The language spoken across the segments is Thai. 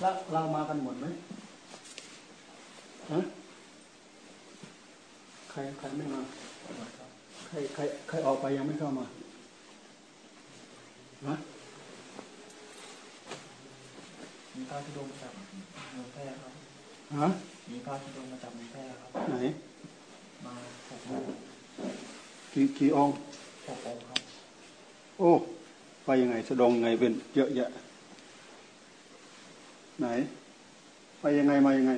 แล้วเรามากันหมดไหมฮะใครใครไม่มาใครใครใครออกไปยังไม่เข้ามาฮะมีพระธุดงมาจากเมืองแพร่ครับ ฮะมีพระธุดงมาจากเมืองแพร่ครับ ไหน มาหกองกี่กี่องค์หกองครับ โอ้ ไปยังไงสะดงไงเป็นเยอะแยะ ไหน ไปยังไงมายังไง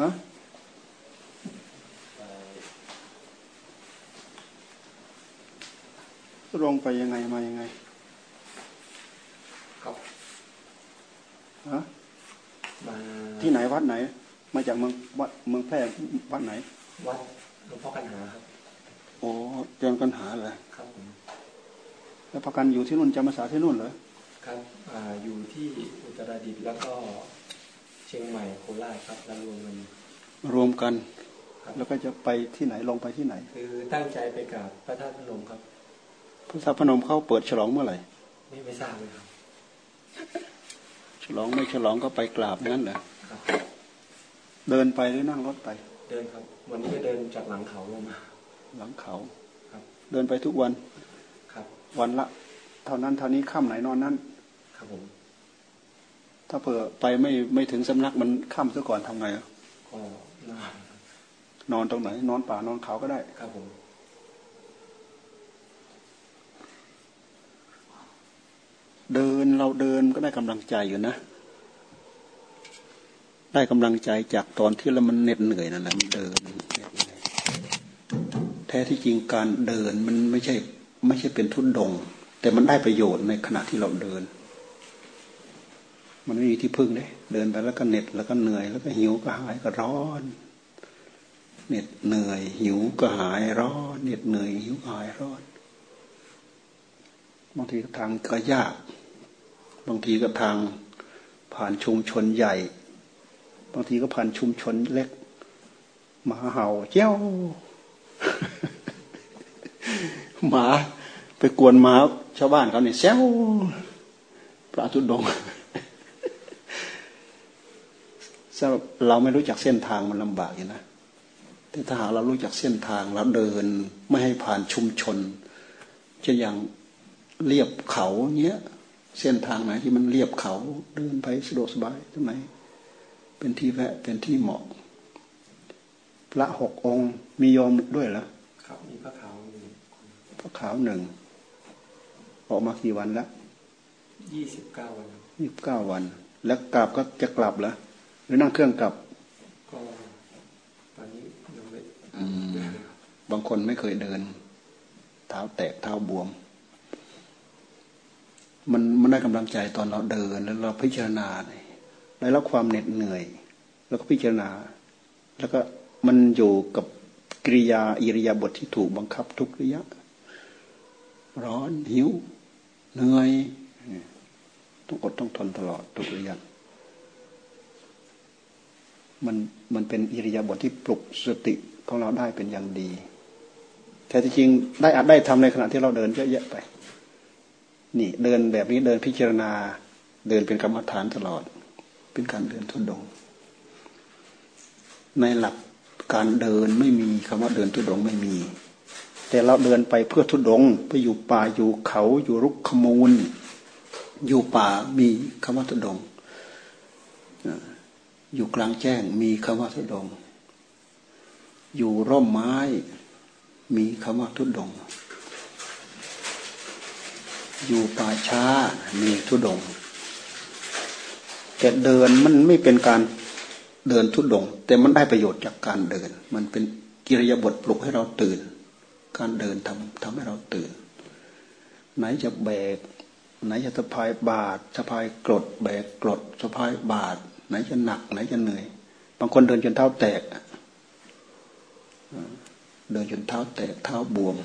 ฮะลงไปยังไงมายังไงครับฮะที่ไหนวัดไหน มาจากเมืองวัดเมืองแพร่วัดไหน วัดหลวงพ่อกันหาครับ โอ้เจริญกันหาเลยครับผมแล้วประกันอยู่ที่นู่นจำภาษาที่นู่นเหรอ ครับอ่าอยู่ที่อุตรดิตถ์แล้วก็เชียงใหม่โคราชครับแล้วรวมกันรวมกัน แล้วก็จะไปที่ไหนลงไปที่ไหน คือตั้งใจไปกราบพระธาตุพนมครับพระธาตุพนมเขาเปิดฉลองเมื่อไหร่ไม่ไม่ทราบเลยครับ ฉลองไม่ฉลองก็ไปกราบงั้นเหรอเดินไปหรือนั่งรถไป เดินครับ วันนี้ก็เดินจากหลังเขาลงมา หลังเขาครับ เดินไปทุกวันครับ วันละเท่านั้นเท่านี้ค่ำไหนนอนนั้น ครับผม ถ้าเผื่อไปไม่ไม่ถึงสำนักมันค่ำซะก่อนทำไงอะก็นอนนอนตรงไหน นอนป่านอนเขาก็ได้ ครับผมเดินเราเดินก็ได้กำลังใจอยู่นะ ได้กำลังใจจากตอนที่เรามันเหน็ดเหนื่อยนั่นแหละมันเดิน แท้ที่จริงการเดินมันไม่ใช่ ไม่ใช่เป็นทุนดง แต่มันได้ประโยชน์ในขณะที่เราเดิน มันไม่มีที่พึ่งเลยเดินไปแล้วก็เหน็ดแล้วก็เหนื่อย แล้วก็หิวก็หายก็ร้อนเหน็ดเหนื่อยหิวก็หายร้อนเหน็ดเหนื่อยหิวหายร้อนบางทีทางก็ยาก บางทีก็ทางผ่านชุมชนใหญ่ บางทีก็ผ่านชุมชนเล็กหมาเห่าเจ้าหมา ไปกวนหมาชาวบ้านเขาเนี่ยแซวพระจุดดงเราไม่รู้จักเส้นทางมันลำบากอยู่นะแต่ถ้าหากเรารู้จักเส้นทางเราเดินไม่ให้ผ่านชุมชนเช่นอย่างเรียบเขาเนี้ยเส้นทางไหนที่มันเรียบเขาเดินไปสะดวกสบายตรงไหนเป็นที่แวะเป็นที่เหมาะ พระหกองค์มียอมด้วยเหรอครับมีพระขาวหนึ่งพระขาวหนึ่ง ออกมากี่วันแล้วยี่สิบเก้าวันยี่สิบเก้าวัน แล้วกลับก็จะกลับเหรอหรือนั่งเครื่องกลับก็ตอนนี้ยังไม่บางคนไม่เคยเดิน เท้าแตกเท้าบวม มันมันได้กำลังใจตอนเราเดินแล้วเราพิจารณาได้รับความเหน็ดเหนื่อย แล้วก็พิจารณา แล้วก็มันอยู่กับกิริยาอิริยาบถทที่ถูกบังคับทุกระยะ ร้อนหิว เหนื่อยต้องอดต้องทนตลอดทุกระยะมันมันเป็นอิริยาบถทที่ปลุกสติของเราได้เป็นอย่างดีแท้จริงได้อาจได้ทำในขณะที่เราเดินเยอะแยะไป นี่เดินแบบนี้เดินพิจารณา เดินเป็นกรรมฐานตลอด เป็นการเดินทุดง ในหลักการเดินไม่มีคำว่าเดินทุดงไม่มี แต่เราเดินไปเพื่อทุดงไปอยู่ป่าอยู่เขาอยู่รุกขมูล อยู่ป่ามีคำว่าทุดง อยู่กลางแจ้งมีคำว่าทุดง อยู่ร่มไม้ มีคำว่าทุดง อยู่ป่าช้ามีทุดง แต่เดินมันไม่เป็นการเดินทุดง แต่มันได้ประโยชน์จากการเดิน มันเป็นกิริยาบทปลุกให้เราตื่น การเดินทำทำให้เราตื่น ไหนจะแบก ไหนจะสะพายบาทสะพายกรด แบกกรดสะพายบาทไหนจะหนัก ไหนจะเหนื่อย บางคนเดินจนเท้าแตก เดินจนเท้าแตกเท้าบวม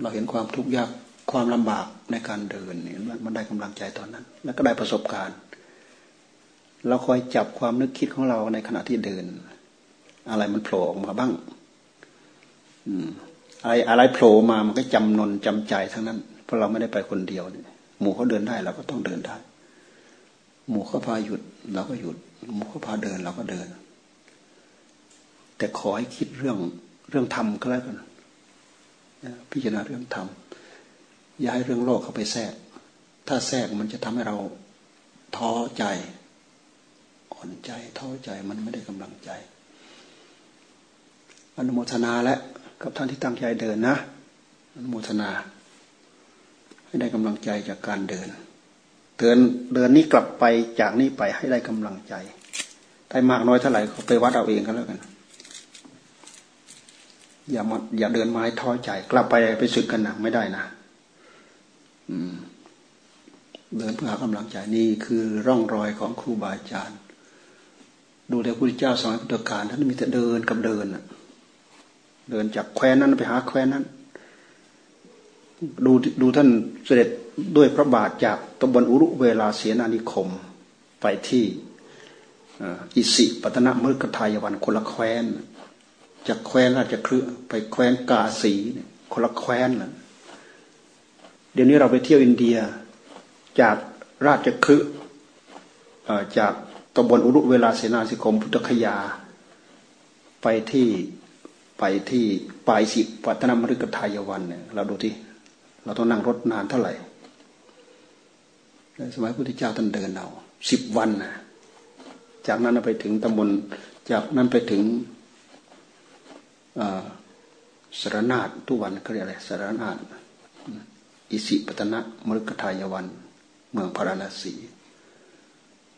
เราเห็นความทุกข์ยากความลำบากในการเดินเนี่ยมันได้กำลังใจตอนนั้น แล้วก็ได้ประสบการณ์ เราคอยจับความนึกคิดของเราในขณะที่เดิน อะไรมันโผล่ออกมาบ้าง อะไรอะไรโผล่มามันก็จำนนจำใจทั้งนั้น เพราะเราไม่ได้ไปคนเดียวหมู่เขาเดินได้เราก็ต้องเดินได้ หมู่เขาพาหยุดเราก็หยุด หมู่เขาพาเดินเราก็เดิน แต่ขอให้คิดเรื่องเรื่องธรรมก็แล้วกันพิจารณาเรื่องธรรมอย่าให้เรื่องโลกเข้าไปแทรก ถ้าแทรกมันจะทำให้เราท้อใจอ่อนใจท้อใจมันไม่ได้กำลังใจ อนุโมทนาและ กับท่านที่ตั้งใจเดินนะอนุโมทนา ให้ได้กำลังใจจากการเดิน เดินเดินนี้กลับไปจากนี้ไปให้ได้กำลังใจได้มากน้อยเท่าไหร่ก็ไปวัดเอาเองก็แล้วกัน อย่ามาอย่าเดินไม้ท้อใจ กลับไปไปสึกกันนะไม่ได้นะอืมเดินเพื่อหากำลังใจนี่คือร่องรอยของครูบาอาจารย์ ดูแต่พระพุทธเจ้าสมัยพุทธกาลท่านมีแต่เดินกับเดิน เดินจากแคว้นนั้นไปหาแคว้นนั้น ดูดูท่านเสด็จด้วยพระบาทจากตำบลอุรุเวลาเสียนานิคม ไปที่อิสิปตนะมฤคทายวันคนละแคว้น จากแคว้นราชคฤห์ไปแคว้นกาสีคนละแคว้นละเดี๋ยวนี้เราไปเที่ยวอินเดียจากราชคฤห์จากตำบลอุรุเวลาเสนาสิคมพุทธคยา ไปที่ ไปที่ปลายสิปัตนมฤกทายวันเนี่ยเราดูที่เราต้องนั่งรถนานเท่าไหร่สมัยพุทธเจ้าท่านเดินเอาสิบวันนะจากนั้นไปถึงตำบลจากนั้นไปถึงสารนาฏทุวันเขาเรียกอะไรสารนาฏอิสิปตนะมฤกทายวัน เมืองพาราณสี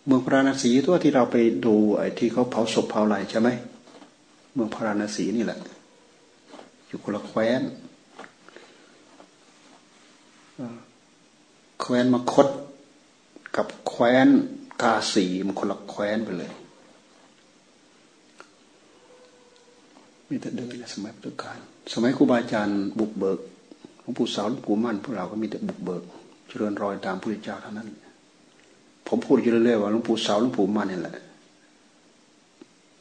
เมืองพาราณสีตัวที่เราไปดูไอ้ที่เขาเผาศพเผาอะไรใช่ไหม มืองพาราณสีนี่แหละ อยู่คนละแคว้นแคว้นมคต กับแคว้นกาสีมันคนละแคว้นไปเลย มีแต่เดินในสมัยพุทธกาลสมัยครูบาอาจารย์บุกเบิกหลวงปู่สาวหลวงปู่มั่นพวกเราก็มีแต่บุกเบิกเจริญรอยตามพระเจ้าเท่านั้น ผมพูดอยู่เรื่อยๆว่าหลวงปู่สาวหลวงปู่มั่นนี่แหละ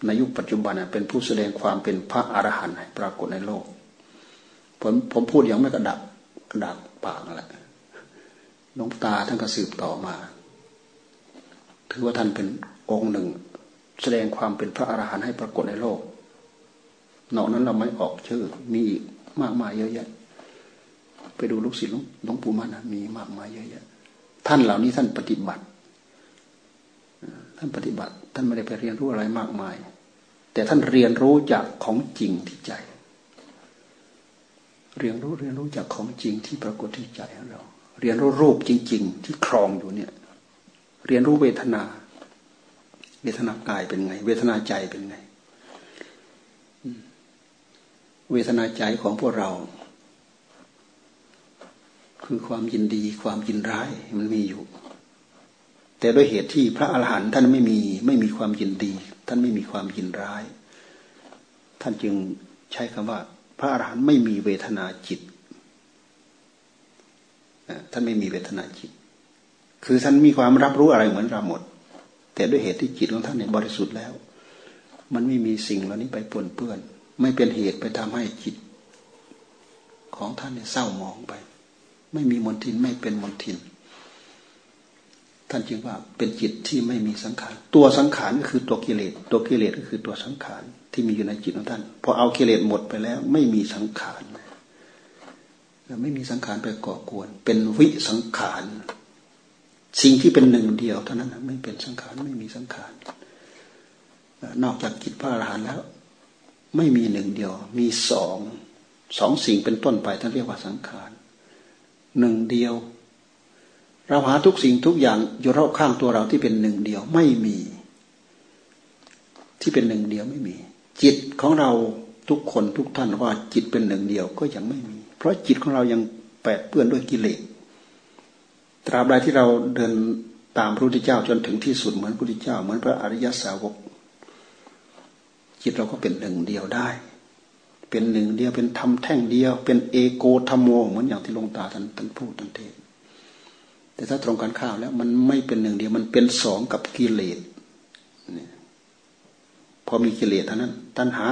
ในยุคปัจจุบันเป็นผู้แสดงความเป็นพระอรหันต์ปรากฏในโลก ผมผมพูดอย่างไม่กระดับกระดับปากนั่นแหละหลวงตาท่านก็สืบต่อมา ถือว่าท่านเป็นองค์หนึ่ง แสดงความเป็นพระอรหันต์ให้ปรากฏในโลกนอกนั้นเราไม่ออกชื่อ มีมากมายเยอะแยะ ไปดูลูกศิษย์หลวงปู่มันนะมีมากมายเยอะแยะ ท่านเหล่านี้ท่านปฏิบัติ ท่านปฏิบัติ ท่านไม่ได้ไปเรียนรู้อะไรมากมาย แต่ท่านเรียนรู้จากของจริงที่ใจ เรียนรู้เรียนรู้จากของจริงที่ปรากฏที่ใจของเรา เรียนรู้รูปจริง ๆ ที่ครองอยู่เนี่ย เรียนรู้เวทนา เวทนากายเป็นไง เวทนาใจเป็นไง เวทนาใจของพวกเรา คือความยินดีความยินร้ายมันมีอยู่ แต่ด้วยเหตุที่พระอาหารหันต์ท่านไม่มีไม่มีความยินดี ท่านไม่มีความยินร้าย ท่านจึงใช้คำว่า พระอาหารหันต์ไม่มีเวทนาจิตท่านไม่มีเวทนาจิต คือท่านมีความรับรู้อะไรเหมือนเราหมด แต่ด้วยเหตุที่จิตของท่านเนี่ยบริสุทธิ์แล้ว มันไม่มีสิ่งเหล่านี้ไปปนเปื้อน ไม่เป็นเหตุไปทำให้จิต ของท่านเนี่ยเศร้าหมองไป ไม่มีมนทินไม่เป็นมนทิน ท่านจึงว่าเป็นจิตที่ไม่มีสังขาร ตัวสังขารก็คือตัวกิเลส ตัวกิเลสก็คือตัวสังขารที่มีอยู่ในจิตของท่าน พอเอากิเลสหมดไปแล้ว ไม่มีสังขารไม่มีสังขารไปก่อกวน เป็นวิสังขาร สิ่งที่เป็นหนึ่งเดียวเท่านั้นไม่เป็นสังขารไม่มีสังขาร นอกจากจิตพระอรหันต์แล้ว ไม่มีหนึ่งเดียว มีสองสองสิ่งเป็นต้นไปท่านเรียกว่าสังขารหนึ่งเดียว เราหาทุกสิ่งทุกอย่างอยู่รอบข้างตัวเราที่เป็นหนึ่งเดียวไม่มี ที่เป็นหนึ่งเดียวไม่มี จิตของเราทุกคนทุกท่านว่าจิตเป็นหนึ่งเดียวก็ยังไม่มี เพราะจิตของเรายังแปดเปื้อนด้วยกิเลสตราบใดที่เราเดินตามพระพุทธเจ้าจนถึงที่สุดเหมือนพระพุทธเจ้า เหมือนพระอริยสาวก จิตเราก็เป็นหนึ่งเดียวได้ เป็นหนึ่งเดียวเป็นธรรมแท่งเดียว เป็นเอโกธรรมโมเหมือนอย่างที่ลงตาท่านท่านพูดท่านเทศ แต่ถ้าตรงกันข้าวแล้ว มันไม่เป็นหนึ่งเดียว มันเป็นสองกับกิเลสพอมีกิเลสเท่านั้น ตัณหา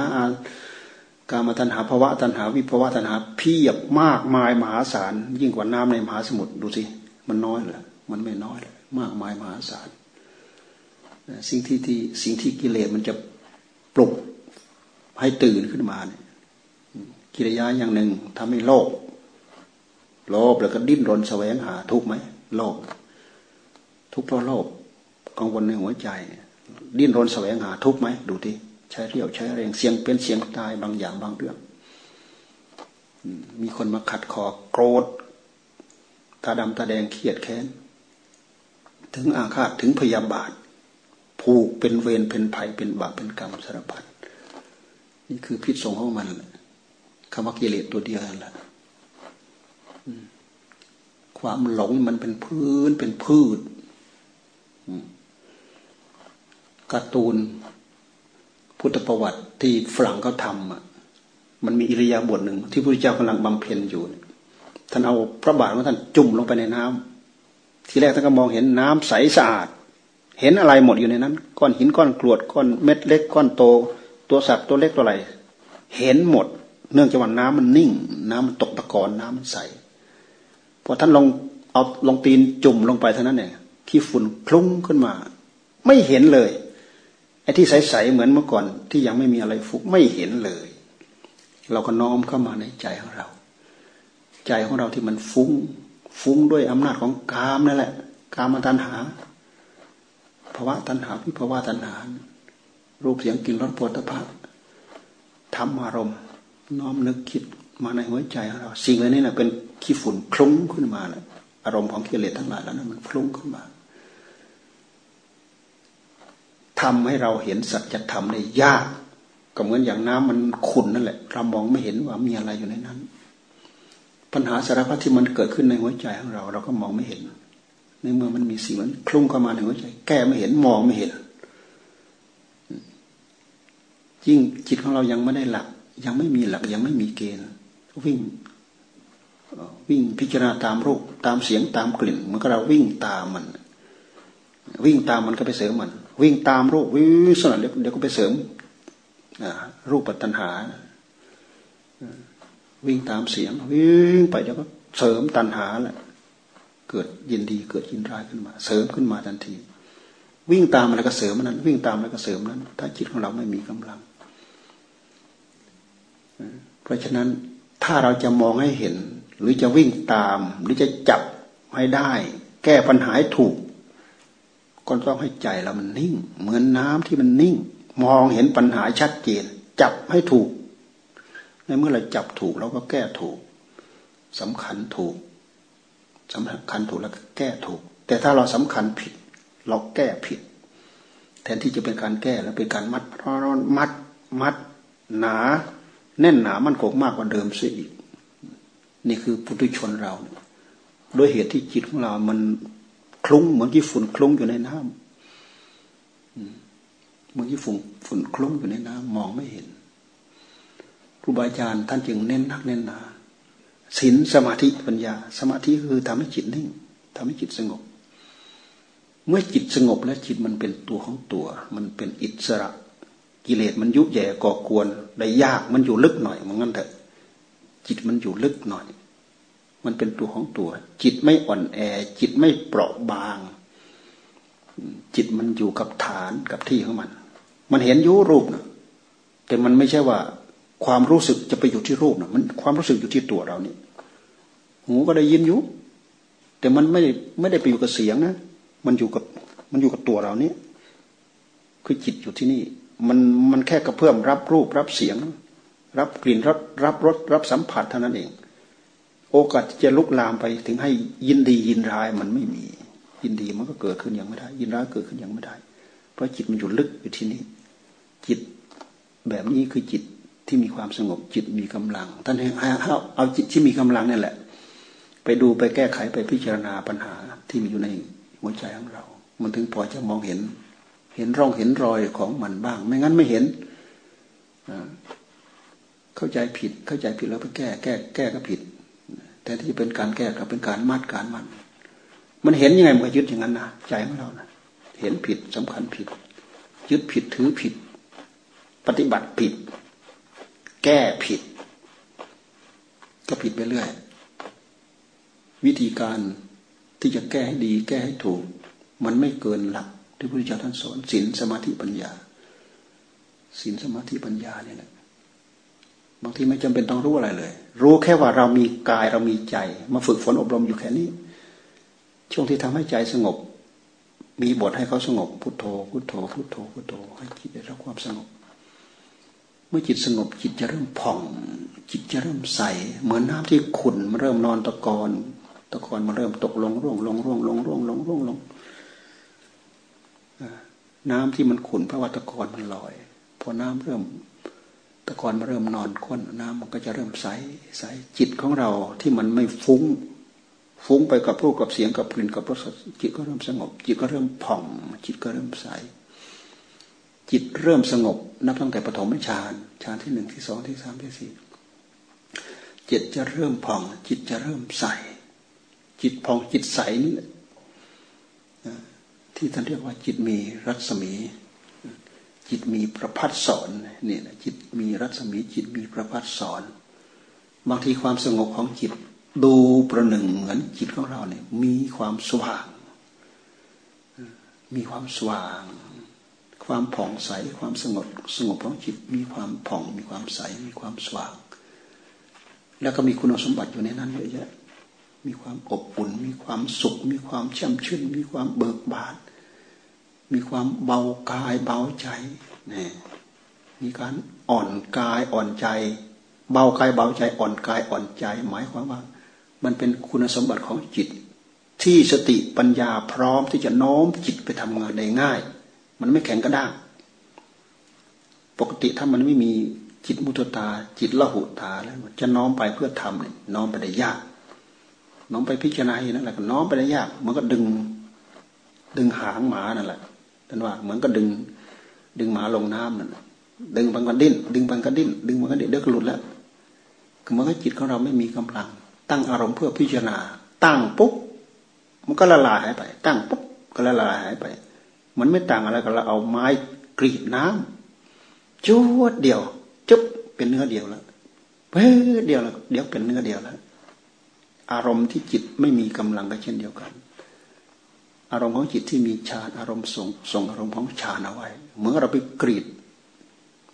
การมาตัณหาภาวะตัณหาวิภาวะตัณหาเพียบมากมายมหาศาล ยิ่งกว่าน้ำในมหาสมุทรดูสิ มันน้อยเหรอมันไม่น้อยเลยมากมายมหาศาลสิ่งที่ที่สิ่งที่กิเลสมันจะปลุกให้ตื่นขึ้นมาเนี่ยกิริยาอย่างหนึ่งทำให้โลภโลภแล้วก็ดิ้นรนแสวงหาทุกไหม โลภทุกเพราะโลภกังวลในหัวใจ ดิ้นรนแสวงหาทุกไหมดูที่ใช้เรี่ยวใช้แรงเสียงเป็นเสียงตายบางอย่างบางเรื่องมีคนมาขัดคอโกรธตาดำตาแดงเครียดแค้น ถึงอาฆาตถึงพยาบาท ผูกเป็นเวรเป็นภัยเป็นบาปเป็นกรรมสารพัดนี่คือพิษสงของมันคำว่ากิเลสตัวเดียวนั่นแหละ ความหลงมันเป็นพื้นเป็นพืชการ์ตูน พุทธประวัติที่ฝรั่งเขาทำอะ มันมีอิริยาบถหนึ่ง ที่พระพุทธเจ้ากำลังบำเพ็ญอยู่ท่านเอาพระบาทของท่านจุ่มลงไปในน้ำทีแรกท่านก็มองเห็นน้ำใสสะอาด เห็นอะไรหมดอยู่ในนั้น ก้อนหินก้อนกรวดก้อนเม็ดเล็กก้อนโต ตัวสัตว์ตัวเล็กตัวอะไร เห็นหมด เนื่องจากว่าน้ำมันนิ่ง น้ำมันตกตะกอนน้ำมันใส พอท่านลงเอาลงตีนจุ่มลงไปเท่านั้นเองขี้ฝุ่นคลุ้งขึ้นมา ไม่เห็นเลยไอ้ที่ใสๆเหมือนเมื่อก่อนที่ยังไม่มีอะไรฟุกไม่เห็นเลย เราก็น้อมเข้ามาในใจของเรา ใจของเราที่มันฟุง้ง ฟุ้งด้วยอำนาจของกามนั่นแหละ กามตัณหาภาวะตัณหาวิภาวะตัณหา รูปเสียงกลิ่นรสปวดตะธรรมอารมณ์ น้อมนึกคิดมาในหัวใจของเรา สิ่งเหล่านี้นะเป็น ขี้ฝุ่นคลุ้งขึ้นมาแหละอารมณ์ของกิเลสทั้งหลายแล้วนั้นมันคลุ้งขึ้นมาทำให้เราเห็นสัจธรรมได้ยาก ก็เหมือนอย่างน้ำมันขุ่นนั่นแหละเรามองไม่เห็นว่ามีอะไรอยู่ในนั้น ปัญหาสารพัดที่มันเกิดขึ้นในหัวใจของเรา เราก็มองไม่เห็น ในเมื่อมันมีสิ่งนั้นคลุ้งเข้ามาในหัวใจ แก้ไม่เห็นมองไม่เห็นยิ่งจิตของเรายังไม่ได้หลัก ยังไม่มีหลักยังไม่มีเกณฑ์วิ่ง วิ่งพิจารณาตามรูปตามเสียงตามกลิ่นมันก็เราวิ่งตามมัน วิ่งตามมันก็ไปเสริมมัน วิ่งตามรูปวิ่งสนั่นเดี๋ยวเดี๋ยวก็ไปเสริมรูปปัตตัญหา วิ่งตามเสียง วิ่งไปเดี๋ยวก็เสริมตัณหาแหละเกิดยินดีเกิดยินร้ายขึ้นมา เสริมขึ้นมาทันที วิ่งตามอะไรก็เสริมนั้น วิ่งตามอะไรก็เสริมนั้น ถ้าจิตของเราไม่มีกำลัง เพราะฉะนั้นถ้าเราจะมองให้เห็น หรือจะวิ่งตาม หรือจะจับให้ได้ แก้ปัญหาถูก ก็ต้องให้ใจเรามันนิ่ง เหมือนน้ำที่มันนิ่ง มองเห็นปัญหาชัดเจน จับให้ถูก ในเมื่อเราจับถูกเราก็แก้ถูกสำคัญถูกสำคัญถูกแล้วก็แก้ถูก แต่ถ้าเราสำคัญผิด เราแก้ผิด แทนที่จะเป็นการแก้แล้วเป็นการมัดร้อนมัด มัด หนา แน่นหนามันคงมากกว่าเดิมเสียอีก นี่คือปุถุชนเราโดยเหตุที่จิตของเรา มันคลุ้งเหมือนที่ฝุ่นคลุ้งอยู่ในน้ำเหมือนที่ฝุ่นฝุ่นคลุ้งอยู่ในน้ำมองไม่เห็นครูบาอาจารย์ท่านจึงเน้นนักเน้นหนาศีลสมาธิปัญญา สมาธิคือทำให้จิตนิ่งทำให้จิตสงบ เมื่อจิตสงบแล้วจิตมันเป็นตัวของตัว มันเป็นอิสระ กิเลสมันยุแย่ก่อกวนได้ยากมันอยู่ลึกหน่อยมันงั้นเถอะ จิตมันอยู่ลึกหน่อย มันเป็นตัวของตัว จิตไม่อ่อนแอ จิตไม่เปราะบาง จิตมันอยู่กับฐานกับที่ของมัน มันเห็นยุรูปนะแต่มันไม่ใช่ว่าความรู้สึกจะไปอยู่ที่รูปนะมันความรู้สึกอยู่ที่ตัวเรานี่หูก็ได้ยินอยู่แต่มันไม่ไม่ได้ไปอยู่กับเสียงนะ มันอยู่กับมันอยู่กับตัวเรานี่คือจิตอยู่ที่นี่ มันมันแค่กระเพื่อมรับรูปรับเสียง รับกลิ่นรับรับรสรับสัมผัสเท่านั้นเอง โอกาสที่จะลุกลามไปถึงให้ยินดียินร้ายมันไม่มี ยินดีมันก็เกิดขึ้นอย่างไม่ได้ ยินร้ายเกิดขึ้นอย่างไม่ได้ เพราะจิตมันอยู่ลึกอยู่ที่นี่จิตแบบนี้คือจิตที่มีความสงบจิตมีกำลัง ท่านให้เอาเอาจิตที่มีกำลังนี่แหละ ไปดูไปแก้ไขไปพิจารณาปัญหาที่มีอยู่ในหัวใจของเรา มันถึงพอจะมองเห็น เห็นร่องเห็นรอยของมันบ้าง ไม่งั้นไม่เห็น เข้าใจผิด เข้าใจผิดแล้วไปแก้ แก้ แก้ก็ผิด แต่ที่เป็นการแก้ก็เป็นการมัดการมัน มันเห็นยังไงมันก็ยึดอย่างนั้นนะใจของเรานะเห็นผิดสำคัญผิด ยึดผิดถือผิด ปฏิบัติผิด แก้ผิด ก็ผิดไปเรื่อย วิธีการที่จะแก้ให้ดี แก้ให้ถูก มันไม่เกินหลักที่พระพุทธเจ้าท่านสอนศีลสมาธิปัญญาศีลสมาธิปัญญาเนี่ยแหละ บางทีไม่จำเป็นต้องรู้อะไรเลย รู้แค่ว่าเรามีกายเรามีใจ มาฝึกฝนอบรมอยู่แค่นี้ ช่วงที่ทำให้ใจสงบ มีบทให้เขาสงบ พุทโธ พุทโธ พุทโธ พุทโธ ให้จิตได้รับความสงบ เมื่อจิตสงบจิตจะเริ่มผ่อง จิตจะเริ่มใส เหมือนน้าที่ขุ่นมันเริ่มนอนตะกอนตะกอนมันเริ่มตกลงร่วงลงร่วงลงร่วงลงร่วงลงน้ำที่มันขุ่นเพราะว่าตะกอนมันลอย พอน้ำเริ่ม ตะกอนมันเริ่มนอนข้นน้ำมันก็จะเริ่มใสใสจิตของเราที่มันไม่ฟุ้ง ฟุ้งไปกับรูปกับเสียงกับกลิ่นกับรสจิตก็เริ่มสงบ จิตก็เริ่มผ่อง จิตก็เริ่มใส จิตเริ่มสงบ นับตั้งแต่ปฐมฌานฌานที่หนึ่งที่สองที่สามที่สี่จิตจะเริ่มผ่อง จิตจะเริ่มใส จิตผ่องจิตใสนี่แหละที่ท่านเรียกว่าจิตมีรัศมี จิตมีประพัดสอนเนี่นะจิตมีรัศมีจิตมีประพัดสอน บางทีความสงบของจิต ดูประหนึ่งเหมือนจิตของเราเนี่ยมีความสว่าง มีความสว่าง ความผ่องใสความสงบสงบของจิตมีความผ่องมีความใสมีความสว่าง แล้วก็มีคุณสมบัติอยู่ในนั้นเยอะแยะมีความอบอุ่น มีความสุข มีความช่ำชื่น มีความเบิกบาน มีความเบากายเบาใจนี่มีการอ่อนกายอ่อนใจ เบากายเบาใจอ่อนกายอ่อนใจ หมายความว่า มันเป็นคุณสมบัติของจิต ที่สติปัญญาพร้อมที่จะโน้มจิตไปทำงานได้ง่าย มันไม่แข็งกระด้างปกติถ้ามันไม่มีจิตมุตตา จิตละหุตาแล้วจะน้อมไปเพื่อทำเนี่ยน้อมไปได้ยาก น้อมไปพิจารณาอย่างนั้นแหละก็น้อมไปได้ยาก มันก็ดึงดึงหางหมานั่นแหละ ท่านว่าเหมือนก็ดึง ดึงหมาลงน้ำนั่นดึงบางกันดิ้น ดึงบางกันดิ้น ดึงบางกันดิ้นเดี๋ยวก็หลุดแล้วคือมันก็จิตของเราไม่มีกำลัง ตั้งอารมณ์เพื่อพิจารณา ตั้งปุ๊บมันก็ละลายหายไป ตั้งปุ๊บก็ละลายหายไป มันไม่ต่างอะไรกับเราเอาไม้กรีดน้ำจุดเดียวจุ๊บเป็นเนื้อเดียวแล้วเพื่อเดียวแล้วเดี๋ยวเป็นเนื้อเดียวแล้วอารมณ์ที่จิตไม่มีกำลังก็เช่นเดียวกัน อารมณ์ของจิตที่มีฌานอารมณ์ส่งส่งอารมณ์ของฌานเอาไว้เมื่อเราไปกรีด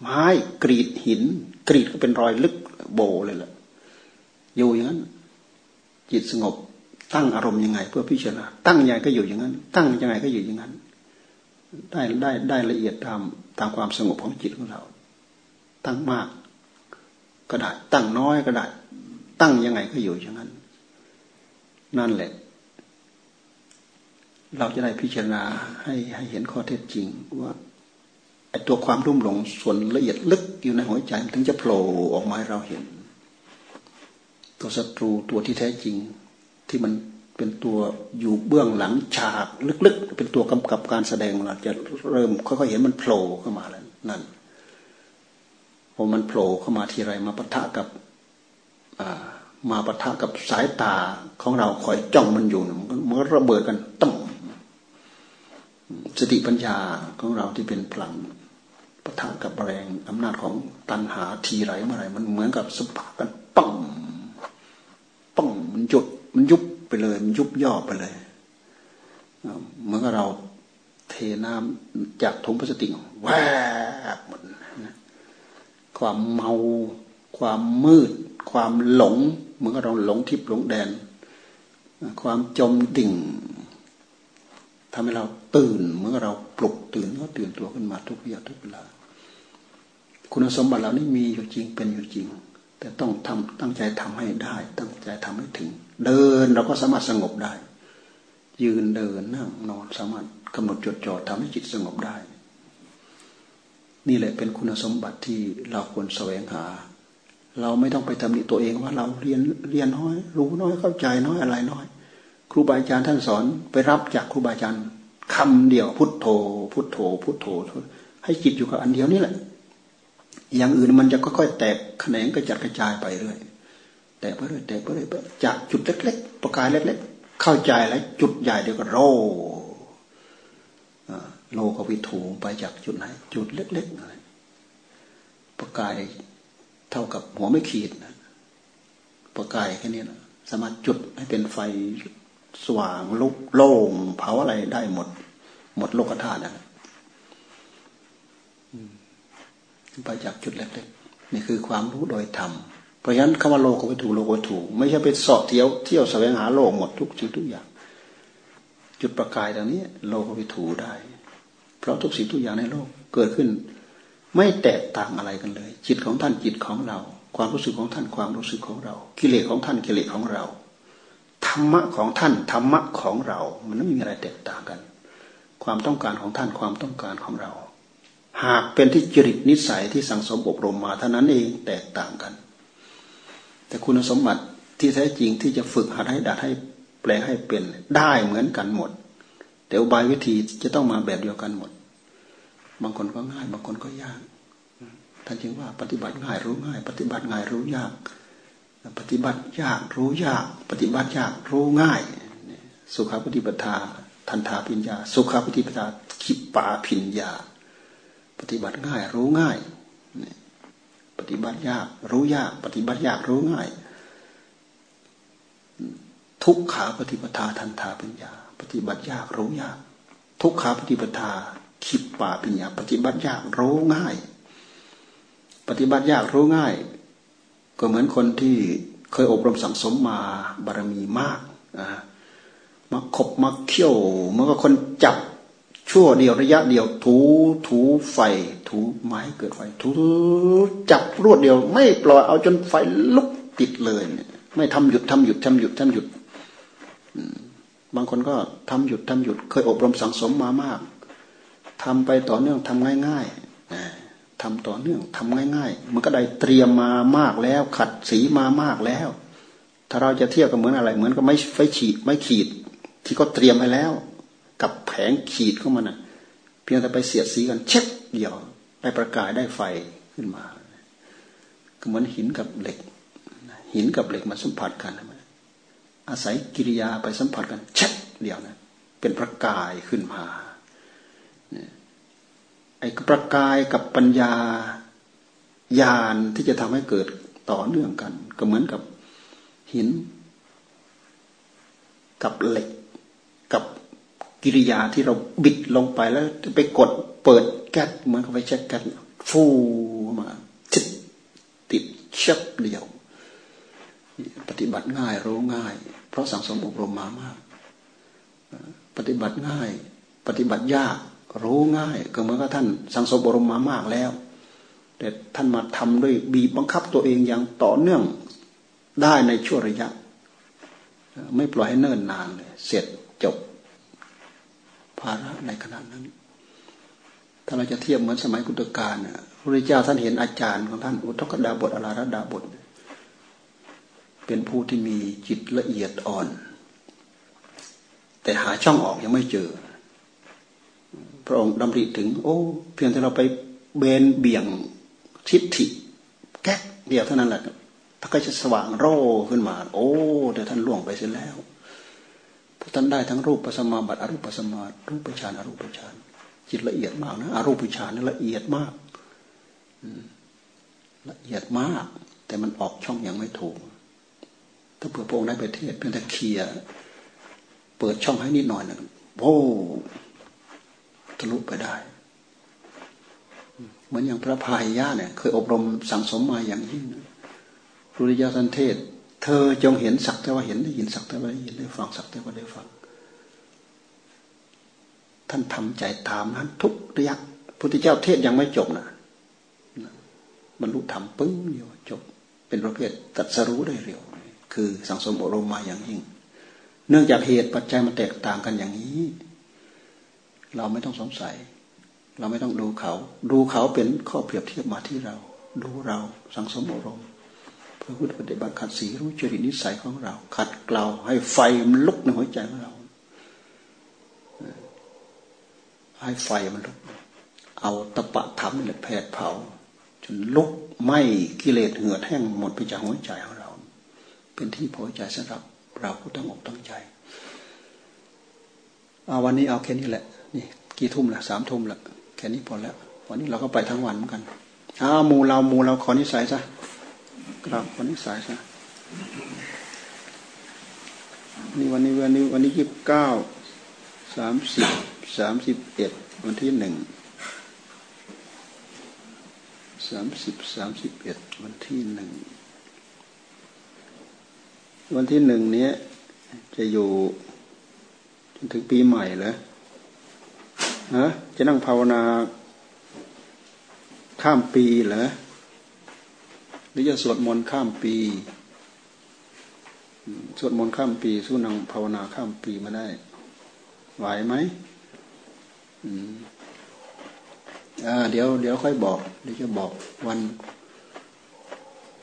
ไม้กรีดหิน กรีดก็เป็นรอยลึกโบเลยล่ะอยู่อย่างนั้น จิตสงบตั้งอารมณ์ยังไง เพื่อพิจารณาตั้งยังไงก็อยู่อย่างนั้น ตั้งยังไงก็อยู่อย่างนั้น ได้ได้ได้ละเอียดตามตามความสงบของจิตของเรา ตั้งมากก็ได้ ตั้งน้อยก็ได้ ตั้งยังไงก็อยู่อย่างนั้น นั่นแหละ เราจะได้พิจารณาให้ให้เห็นข้อเท็จจริงว่าไอ้ตัวความรุ่มหลงส่วนละเอียดลึกอยู่ในหัวใจถึงจะโผล่ออกมาให้เราเห็น ตัวศัตรูตัวที่แท้จริง ที่มันเป็นตัวอยู่เบื้องหลังฉากลึกๆ เป็นตัวกำกับการแสดงเราจะเริ่มค่อยๆเห็นมันโผล่เข้ามาแล้วนั่นพอมันโผล่เข้ามาทีไรมาปะทะกับมาปะทะกับสายตาของเราคอยจ้องมันอยู่มันก็ระเบิดกันตั้ม สติปัญญาของเราที่เป็นพลังปะทะกับแรงอำนาจของตัณหาทีไรเมื่อไรมันเหมือนกับสปากันปังปังมันหยุดมันยุบไปเลย มันยุบย่อไปเลยเหมือนกับเราเทน้ำจากถุงพลาสติกแวบหมดความเมา ความมืด ความหลง เหมือนกับเราหลงทิพย์หลงแดน ความจมดิ่ง ทำให้เราตื่นเมื่อเราปลุกตื่นก็ตื่นตัวขึ้นมาทุกเวลาทุกเวลา คุณสมบัติเหล่านี้มีอยู่จริงเป็นอยู่จริง แต่ต้องทำตั้งใจทำให้ได้ ตั้งใจทำให้ถึง เดินเราก็สามารถสงบได้ ยืนเดินนั่งนอนสามารถกำหนดจดจ่อทำให้จิตสงบได้ นี่แหละเป็นคุณสมบัติที่เราควรแสวงหา เราไม่ต้องไปทำนิตัวเองว่าเราเรียนเรียนน้อย รู้น้อยเข้าใจน้อยอะไรน้อย ครูบาอาจารย์ท่านสอนไปรับจากครูบาอาจารย์คำเดียวพุทโธ พุทโธ พุทโธ ให้จิตอยู่กับอันเดียวนี่แหละ อย่างอื่นมันจะค่อยๆแตกแขนงกระจัดกระจายไปเรื่อยแตกไปเรื่อยแตกไปเรื่อยจากจุดเล็ก ๆ ประกายเล็ก ๆ เข้าใจแล้วจุดใหญ่เดียวก็โรโลกวิถูไปจากจุดไหน จุดเล็กๆประกายเท่ากับหัวไม่ขีดนะประกายแค่นี้นะสามารถจุดให้เป็นไฟ สว่างลุกโล่งเผาอะไรได้หมด หมดโลกธาตุนะไปจากจุดเล็กๆนี่คือความรู้โดยธรรมเพราะฉะนั้นคำว่าโลกก็ไปถูโลกก็ถูไม่ใช่ไปสอบเที่ยวเที่ยวแสวงหาโลกหมดทุกสิ่งทุกอย่าง จุดประกายตรงนี้ โลกก็ไปถูได้ เพราะทุกสิ่งทุกอย่างในโลกเกิดขึ้น ไม่แตกต่างอะไรกันเลย จิตของท่านจิตของเรา ความรู้สึกของท่านความรู้สึกของเรา กิเลสของท่านกิเลสของเรา รรมะของท่านธรรมะของเรา มันไม่มีอะไรแตกต่างกัน ความต้องการของท่านความต้องการของเรา หากเป็นที่จริตนิสัยที่สังสมอบรมมาเท่านั้นเองแตกต่างกัน แต่คุณสมบัติที่แท้จริงที่จะฝึกหัดให้ดัดให้แปลให้เป็นได้เหมือนกันหมด แต่อุบายวิธีจะต้องมาแบบเดียวกันหมด บางคนก็ง่าย บางคนก็ยากท่านจึงว่าปฏิบัติง่ายรู้ง่าย ปฏิบัติง่ายรู้ยาก ปฏิบัติยากรู้ยาก ปฏิบัติยากรู้ง่าย สุขปฏิปทา ทันทาปิญญา สุขปฏิปทาขิปปาปิญญา ปฏิบัติง่ายรู้ง่าย ปฏิบัติยากรู้ยาก ปฏิบัติยากรู้ง่าย ทุกขาปฏิปทาทันทาปัญญา ปฏิบัติยากรู้ยาก ทุกขาปฏิปทาขิปป่าปัญญา ปฏิบัติยากรู้ง่าย ปฏิบัติยากรู้ง่าย ก็เหมือนคนที่เคยอบรมสั่งสมมาบารมีมากนะมาขบมาเขี่ยวมื่อก็คนจับชั่วเดียวระยะเดียวถูถูไฟ ถูไม้เกิดไฟ ถูจับรวดเดียว ไม่ปล่อยเอาจนไฟลุกติดเลยเนี่ยไม่ทำหยุดทำหยุดทำหยุดทำหยุดบางคนก็ทำหยุดทำหยุด เคยอบรมสั่งสมมามากทำไปต่อเนื่องทำง่ายๆ ทำต่อเนื่องทำง่าย ๆ มันก็ได้เตรียมมามากแล้ว ขัดสีมามากแล้ว ถ้าเราจะเทียบกับเหมือนอะไร เหมือนกับไม่ไฟขีดไม่ขีด ที่ก็เตรียมไปแล้ว กับแผงขีดเข้ามานะ่ะ เพียงแต่ไปเสียดสีกันเช็ดเดียวได้ประกายได้ไฟขึ้นมาก็เหมือนหินกับเหล็ก หินกับเหล็กมาสัมผัสกันอาศัยกิริยาไปสัมผัสกันเช็ดเดียวนะเป็นประกายขึ้นมา ไอ้ประกายกับปัญญาญาณที่จะทำให้เกิดต่อเนื่องกัน ก็เหมือนกับหิน กับเหล็ก กับกิริยาที่เราบิดลงไปแล้วไปกดเปิดแก๊สเหมือนกับไปเช็คแก๊สฟูมาชิดติดชับเดียว ปฏิบัติง่ายรู้ง่าย เพราะสังสมอบรมมามาก ปฏิบัติง่าย ปฏิบัติยาก รู้ง่ายก็เหมือนกับท่านสังสมอบรมมามากแล้ว แต่ท่านมาทำด้วยบีบบังคับตัวเองอย่างต่อเนื่องได้ในช่วงระยะ ไม่ปล่อยให้เนิ่นนานเลยเสร็จจบ ภาระในขณะนั้น ถ้าเราจะเทียบเหมือนสมัยกุตการน่ะพระพุทธเจ้าท่านเห็นอาจารย์ของท่าน อุทกดาบทอลาระดาบท เป็นผู้ที่มีจิตละเอียดอ่อน แต่หาช่องออกยังไม่เจอ พระองค์ดำริถึง โอ้ เพียงแต่เราไปเบนเบี่ยงทิฏฐิแก๊กเดียวเท่านั้นแหละถ้าก็จะสว่างโร่ขึ้นมา โอ้เดี๋ยวท่านล่วงไปเสียแล้วท่านได้ทั้งรูปปัสมาบัติอรูปปัสมารูปฌานอรูปฌานจิตละเอียดมากนะอรูปฌานนี่ละเอียดมากละเอียดมาก แต่มันออกช่องอย่างไม่ถูก ถ้าเผื่อพระองค์ได้ไปเทศเพียงแต่เคลียเปิดช่องให้นิดหน่อยนะโอ้ ทะลุไปได้ เหมือนอย่างพระพายยะเนี่ยเคยอบรมสั่งสมมาอย่างยิ่งรุริยาสันเทศ เธอจงเห็นสักแต่ว่าเห็นได้ยินสักแต่ว่าได้ยินได้ฟังสักแต่ว่าได้ฟัง ท่านทำใจตามนั้นทุกระยะพุทธเจ้าเทศยังไม่จบนะบรรลุธรรมปึ้งเดียวจบ เป็นประเภทตัดสรู้ได้เร็ว คือสังสมอารมณ์มาอย่างยิ่ง เนื่องจากเหตุปัจจัยมันแตกต่างกันอย่างนี้ เราไม่ต้องสงสัย เราไม่ต้องดูเขา ดูเขาเป็นข้อเปรียบเทียบมาที่เรา ดูเราสังสมอารมณ์พระพุทธปฏิบัติขัดสีรู้จริตนิสัยของเรา ขัดเกลาให้ไฟมันลุกในหัวใจของเรา ให้ไฟมันลุก เอาตะปะทำนี่แหละแผดเผา จนลุกไหมกิเลสเหือดแห้งหมดไปจากหัวใจของเรา เป็นที่พอใจสำหรับเราผู้ตั้งอกตั้งใจเอาวันนี้เอาแค่นี้แหละ นี่กี่ทุ่มละสามทุ่มละแค่นี้พอแล้ววันนี้เราก็ไปทั้งวันเหมือนกันอ้าวมูเรามูเราขอนิสัยซะกราบวันนี้สายซะนี่วันนี้วันนี้วันนี้ยี่สิบเก้าสามสิบสามสิบเอ็ดวันที่หนึ่งสามสิบสามสิบเอ็ดวันที่หนึ่งวันที่หนึ่งนี้จะอยู่จนถึงปีใหม่เหรอ ฮะจะนั่งภาวนาข้ามปีเหรอหรือจะสวดมนต์ข้ามปี สวดมนต์ข้ามปี สู้นั่งภาวนาข้ามปีมาได้ ไหวไหมอ่า เดี๋ยวเดี๋ยวค่อยบอก เดี๋ยวจะบอกวัน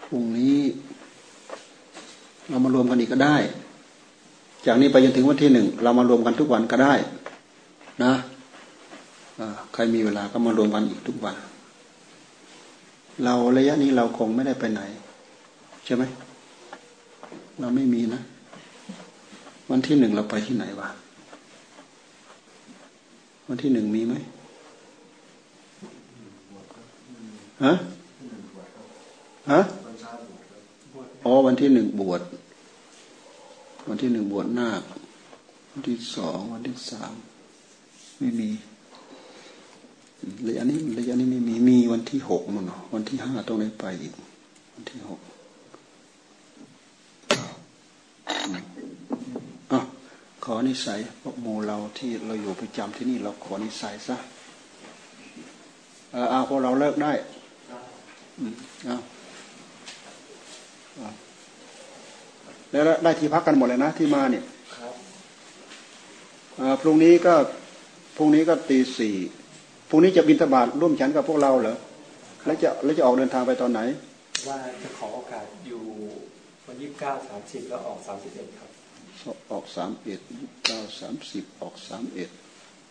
พรุ่งนี้ เรามารวมกันอีกก็ได้ จากนี้ไปจนถึงวันที่หนึ่ง เรามารวมกันทุกวันก็ได้ นะ ใครมีเวลาก็มารวมกันอีกทุกวัน เราระยะนี้เราคงไม่ได้ไปไหน ใช่ไหม เราไม่มีนะ วันที่หนึ่งเราไปที่ไหนวะวันที่หนึ่งมีไหมฮะฮะอ๋อวันที่หนึ่งบวชวันที่หนึ่งบวชนาควันที่สองวันที่สามไม่มี ระยะนี้ระยะนี้ไม่มีมีวันที่หกมันวันที่ห้าต้องได้ไปอีก วันที่หกอะขอนิสัยพวกโมเราที่เราอยู่ประจำที่นี่เราขอนิสัยซะเอาพวกเราเลิกได้เอาแล้วได้ที่พักกันหมดเลยนะที่มาเนี่ยพรุ่งนี้ก็พรุ่งนี้ก็ตีสี่ พรุ่งนี้จะบินทบาทร่วมฉันกับพวกเราเหรอแล้วจะแล้วจะออกเดินทางไปตอนไหน ว่าจะขอโอกาสอยู่วันยี่สิบเก้าสามสิบแล้วออกสามสิบเอ็ดครับออกสามเอ็ดเก้าสามสิบออกสามเอ็ด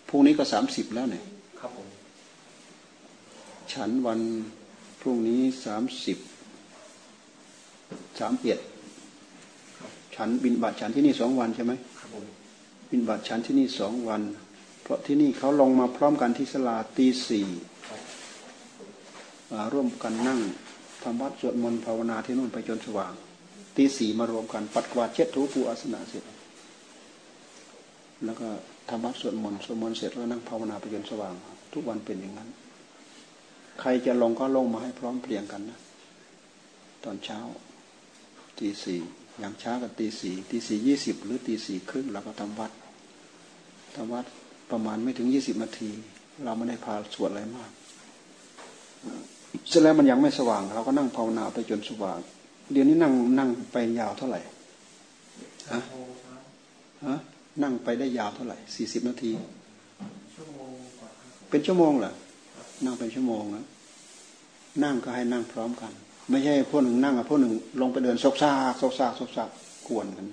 พรุ่งนี้ก็สามสิบแล้วเนี่ยครับผมฉันวันพรุ่งนี้สามสิบสามเอ็ดฉันบินบาทฉันที่นี่สองวันใช่ไหมครับผมบินบาทฉันที่นี่สองวัน เพราะที่นี่เขาลงมาพร้อมกันที่สลาตีสี่ร่วมกันนั่งทำวัดสวดมนต์ภาวนาที่นู่นไปจนสว่าง ตีสี่มารวมกัน ปัดกวาดเช็ดถูปูอาสนะเสร็จ แล้วก็ทำวัดสวดมนต์สวดมนต์เสร็จแล้วนั่งภาวนาไปจนสว่าง ทุกวันเป็นอย่างนั้น ใครจะลงก็ลงมาให้พร้อมเพรียงกันนะ ตอนเช้าตีสี่อย่างช้ากับตีสี่ตีสี่ยี่สิบหรือตีสี่ครึ่งเราก็ทำวัดทำวัด ประมาณไม่ถึงยี่สิบนาที เราไม่ได้พาสวดอะไรมากเสร็จแล้วมันยังไม่สว่าง เราก็นั่งภาวนาไปจนสว่าง เดี๋ยวนี้นั่งนั่งไปยาวเท่าไหร่ฮะฮะนั่งไปได้ยาวเท่าไหร่สี่สิบนาทีเป็นชั่วโมงเหรอนั่งเป็นชั่วโมงนะนั่งก็ให้นั่งพร้อมกัน ไม่ใช่พวกหนึ่งนั่งกับพวกหนึ่งลงไปเดินซกซากซกซากซกซากกวนกัน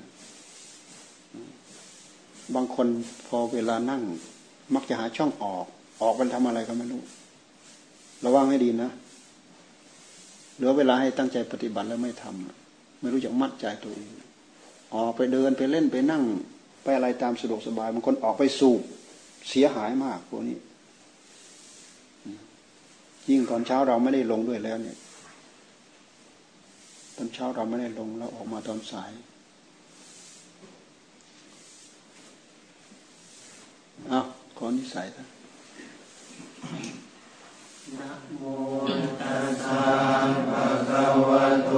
บางคนพอเวลานั่ง มักจะหาช่องออก ออกมันทำอะไรก็ไม่รู้ระวังให้ดีนะเหลือเวลาให้ตั้งใจปฏิบัติแล้วไม่ทำไม่รู้จักมัดใจตัวเอง ออกไปเดินไปเล่นไปนั่ง ไปอะไรตามสะดวกสบายบางคนออกไปสูบเสียหายมากพวกนี้ ยิ่งตอนเช้าเราไม่ได้ลงด้วยแล้วเนี่ย ตอนเช้าเราไม่ได้ลงแล้วออกมาตอนสาย อ้าวขอนิสัยนะนะโมตัสสะภะคะวะโต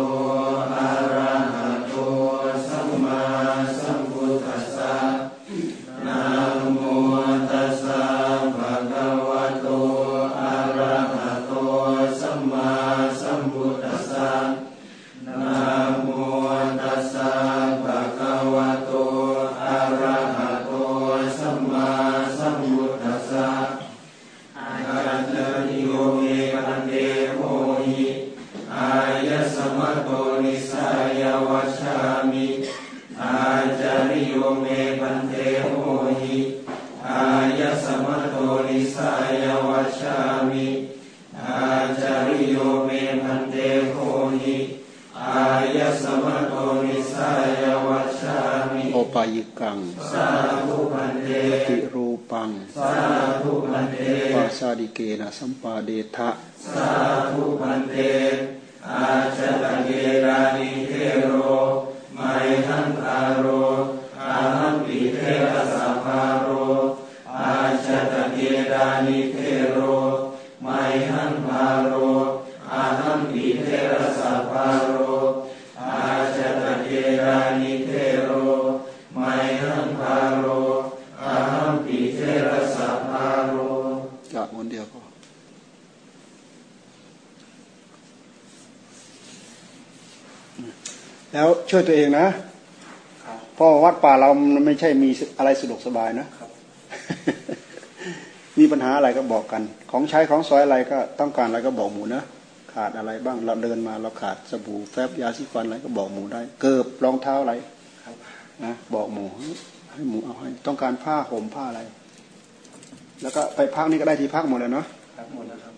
คนเดียวก็แล้วช่วยตัวเองนะเพราะวัดป่าเรามันไม่ใช่มีอะไรสะดวกสบายนะมีปัญหาอะไรก็บอกกัน ของใช้ของสอยอะไรก็ต้องการอะไรก็บอกหมูนะ ขาดอะไรบ้างเราเดินมาเราขาดสบู่แฟบยาสีฟันอะไรก็บอกหมูได้ เกิบรองเท้าอะไรนะบอกหมูให้หมูเอาให้ ต้องการผ้าห่มผ้าอะไร แล้วก็ไปพักนี่ก็ได้ที่พักหมดเลยเนาะหมดแล้วครับ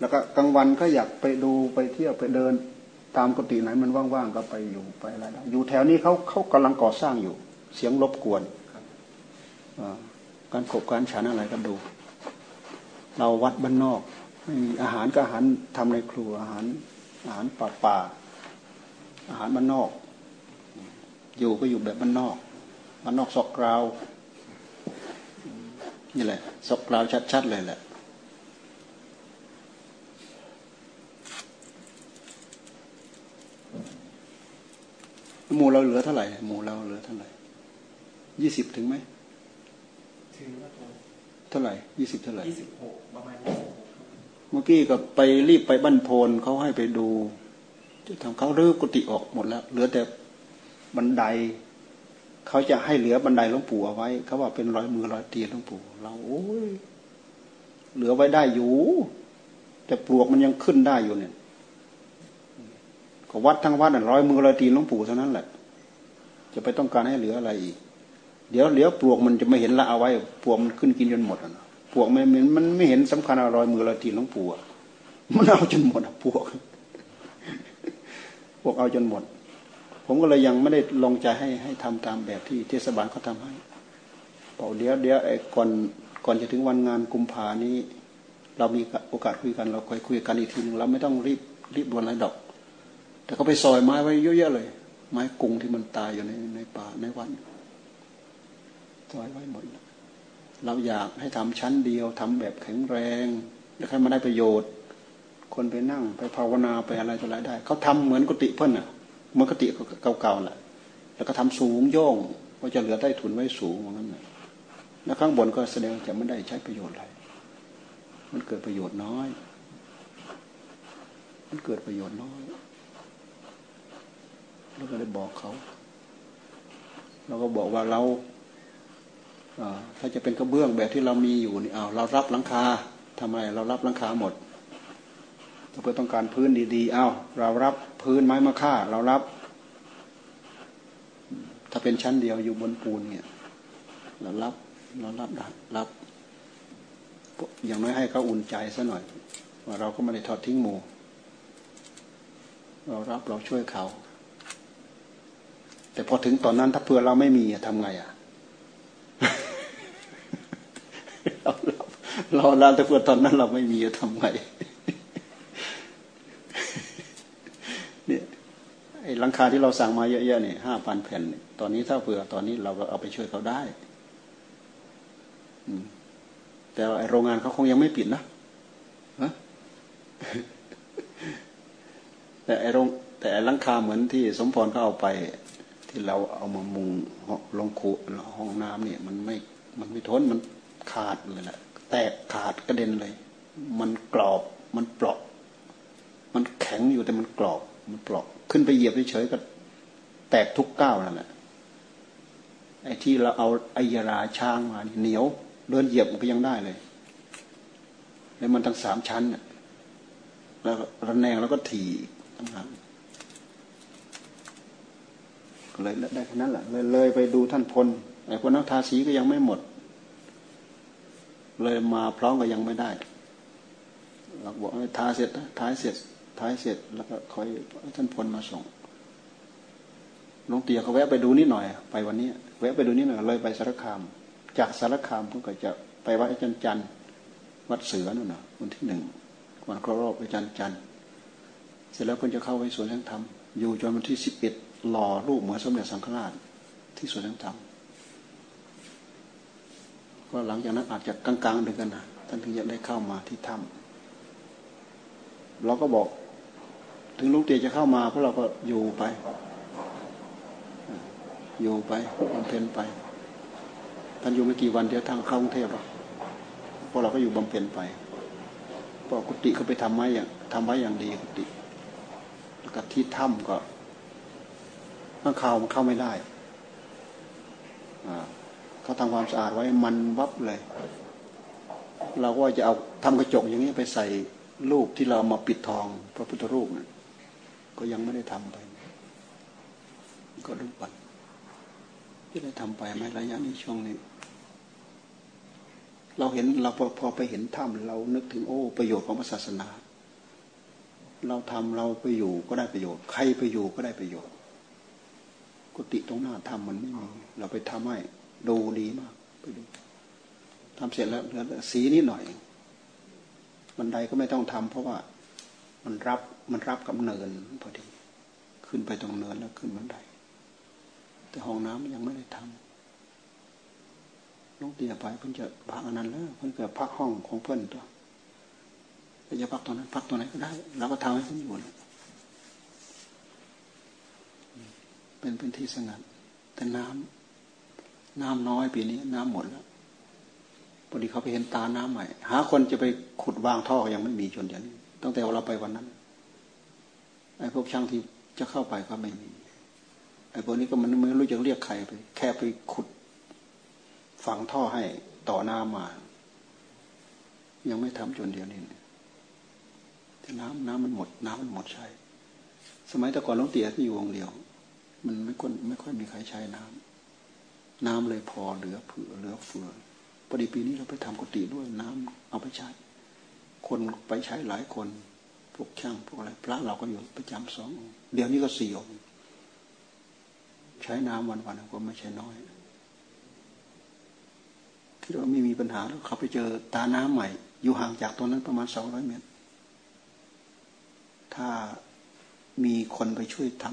แล้วก็กลางวันก็อยากไปดูไปเที่ยวไปเดิน ตามกุฏิไหนมันว่างๆก็ไปอยู่ไปอะไรได้อยู่แถวนี้เขาเขากำลังก่อสร้างอยู่ เสียงรบกวนการขบการฉันอะไรก็ดู เราวัดบ้านนอกไม่มีอาหารก็อาหารทำในครัวอาหาร อาหารป่าป่าอาหารบ้านนอก อยู่ก็อยู่แบบบ้านนอกบ้านนอกซอกกราว นี่แหละซอกกราวชัดๆเลยแหละหมู่เราเหลือเท่าไหร่หมู่เราเหลือเท่าไหร่ยี่สิบถึงไหมถึงเท่าไหร่ยี่สิบเท่าไหร่ยี่สิบหกประมาณยี่สิบเมื่อกี้ก็ไปรีบไปบ้านโพนเขาให้ไปดูจะทำเขารื้อกุฏิออกหมดแล้ว เหลือแต่บันได เขาจะให้เหลือบันไดหลวงปู่เอาไว้ เขาว่าเป็นร้อยมือร้อยตีหลวงปู่ เราโอ้ยเหลือไว้ได้อยู่ แต่ปลวกมันยังขึ้นได้อยู่เนี่ยก็วัดทั้งวัดร้อยมือร้อยตีหลวงปู่เท่านั้นแหละ จะไปต้องการให้เหลืออะไรอีก เดี๋ยวเหลือปลวกมันจะไม่เห็นละเอาไว้ปลวกมันขึ้นกินจนหมดอะปลวกมันมันไม่เห็นสำคัญอะไรมือเราตีหลวงปู่มันเอาจนหมดพวกพวกเอาจนหมด ผมก็เลยยังไม่ได้ลงใจให้ให้ทำตามแบบที่เทศบาลเขาทาให้บอกเดี๋ยวเดี๋ยวไอ้ก่อนก่อนจะถึงวันงานกุมภานี้ เรามีโอกาสคุยกันเราค่อยคุยกันอีกทีหนึ่งเราไม่ต้องรีบรีบด่วนอะไรดอก แต่เขาไปซอยไม้ไว้เยอะๆเลย ไม้กุงที่มันตายอยู่ในในป่าในวันซอยไว้หมดเราอยากให้ทำชั้นเดียวทำแบบแข็งแรงแล้วให้มาได้ประโยชน์ คนไปนั่งไปภาวนาไปอะไรต่ออะไรได้ เขาทำเหมือนกุฏิเพื่อนอะ เหมือนกุฏิเก่าๆแหละแล้วก็ทำสูงโย่งก็จะเหลือได้ทุนไว้สูงอย่างนั้นแหละแล้วข้างบนก็แสดงจะไม่ได้ใช้ประโยชน์อะไร มันเกิดประโยชน์น้อย มันเกิดประโยชน์น้อยเราก็เลยบอกเขา เราก็บอกว่าเราถ้าจะเป็นกระเบื้องแบบที่เรามีอยู่นี่เอาเรารับหลังคาทำไมเรารับหลังคาหมดเพื่อต้องการพื้นดีๆ เอาเรารับ พื้นไม้มะค่า เรารับ ถ้าเป็นชั้นเดียวอยู่บนปูนเนี่ยเรารับเรารับรับ อย่างน้อยให้เขาอุ่นใจซะหน่อยว่าเราก็ไม่ได้ทอดทิ้งหมูเรารับเราช่วยเขา แต่พอถึงตอนนั้นถ้าเผื่อเราไม่มีทำไงอะเราเราลาแต่เพื่อตอนนั้นเราไม่มีจะทำไงเนี่ยไอ้หลัง คาที่เราสั่งมาเยอะๆเนี่ยห้าพันแผ่น ตอนนี้ถ้าเผื่อตอนนี้เราก็เอาไปช่วยเขาได้แต่โรงงานเขาคงยังไม่ปิดนะแต่ไอโรงแต่ลังคาเหมือนที่สมพรเขาเอาไป ที่เราเอามามุงลงคูห้องน้ำเนี่ย มันไม่มันไม่ทนมันขาดเลยแหละแตกขาดกระเด็นเลย มันกรอบมันเปราะมันแข็งอยู่แต่มันกรอบมันเปราะ ขึ้นไปเหยียบเฉยๆก็แตกทุกก้าวนั่นแหละไอ้ที่เราเอาไอยราช้างมาเหนียว เดินเหยียบมันก็ยังได้เลย แล้วมันทั้งสามชั้นแล้วระแนงแล้วก็ถี่ทั้งนั้นก็เลยได้แค่นั้นแหละเลยเลยไปดูท่านพลไอ้คนนักทาสีก็ยังไม่หมด เลยมาพร้อมก็ยังไม่ได้เราบอกให้ทาเสร็จทายเสร็จ ท้ายเสร็จแล้วก็คอยท่านพลมาส่งลงเตียเขาแวะไปดูนิดหน่อย ไปวันนี้ แวะไปดูนิดหน่อยเลยไปสารคาม จากสารคามเพื่อก็จะไปวัดอาจารย์จันทร์วัดเสือนู่นนะวันที่หนึ่งวันครบรอบอาจารย์จันทร์เสร็จแล้วเพิ่นจะเข้าไปสวนแห่งธรรมอยู่จนวันที่สิบเอ็ดหล่อรูปเหมือนสมเด็จสังฆราชที่สวนแห่งธรรมก็หลังจากนั้นอาจจะกลางๆเดือนนะท่านถึงจะได้เข้ามาที่ถ้ำเราก็บอก ถึงลุงเตียจะเข้ามาพวกเราก็อยู่ไป อยู่ไปบำเพ็ญไปท่านอยู่ไม่กี่วันเดียวทางเข้ากรุงเทพหรอกพวกเราก็อยู่บำเพ็ญไปพอกุฏิเขาไปทำไว้อย่างทำไว้อย่างดีกุฏิแล้วก็ที่ถ้ำก็ข้างข่าวมันเข้าไม่ได้เขาทำความสะอาดไว้มันวับเลย เราก็จะเอาทำกระจกอย่างนี้ไปใส่รูปที่เรามาปิดทอง พระพุทธรูปน่ะ ก็ยังไม่ได้ทำไป ก็ดูปันที่ได้ทำไปไหมระยะนี้ช่วงนี้ เราเห็นเราพอพอไปเห็นถ้ำเรานึกถึงโอ้ ประโยชน์ของศาสนา เราทำเราไปอยู่ก็ได้ประโยชน์ ใครไปอยู่ก็ได้ประโยชน์ กุฏิตรงหน้าถ้ำมันไม่มีเราไปทำให้ดูดีมากไปดูทำเสร็จแล้วเหลือสีนิดหน่อยบันไดก็ไม่ต้องทำเพราะว่ามันรับ มันรับกับเนินพอดี ขึ้นไปตรงเนินแล้วขึ้นบันได แต่ห้องน้ำยังไม่ได้ทำลูกเตียไปเพิ่นจะพักอันนั้นแล้วเพิ่นเกิดพักห้องของเพิ่นตัวจะพักตรงนั้นพักตรงไหนก็ได้เราก็ทำให้เพิ่นอยู่เป็นพื้นที่สงัดแต่น้ำน้ำน้อยปีนี้ น้ำหมดแล้วพอดีเขาไปเห็นตาน้ำใหม่ หาคนจะไปขุดวางท่อยังไม่มีจนเดี๋ยวนี้ตั้งแต่เราไปวันนั้น ไอ้พวกช่างที่จะเข้าไปก็ไม่มีไอ้พวกนี้ก็มันไม่รู้จะเรียกใครไป แค่ไปขุด ฝังท่อให้ต่อน้ำมา ยังไม่ทำจนเดียวนี้แต่น้ำน้ำมันหมด น้ำมันหมดใช้สมัยแต่ก่อนลุงเตี๋ยที่อยู่วงเดียว มันไม่ค่อยไม่ค่อยมีใครใช้น้ำน้ำเลยพอเหลือเผื่อเหลือเฟือพอดีปีนี้เราไปทำกุฏิด้วยน้ำเอาไปใช้ คนไปใช้หลายคน พวกช่างพวกอะไรพระเราก็อยู่ประจำสองเดี๋ยวนี้ก็สี่องค์ใช้น้ำวันวันก็ไม่ใช่น้อยที่เราไม่มีปัญหาแล้วเขาไปเจอตาน้ำใหม่ อยู่ห่างจากตรงนั้นประมาณสองร้อยเมตร ถ้ามีคนไปช่วยท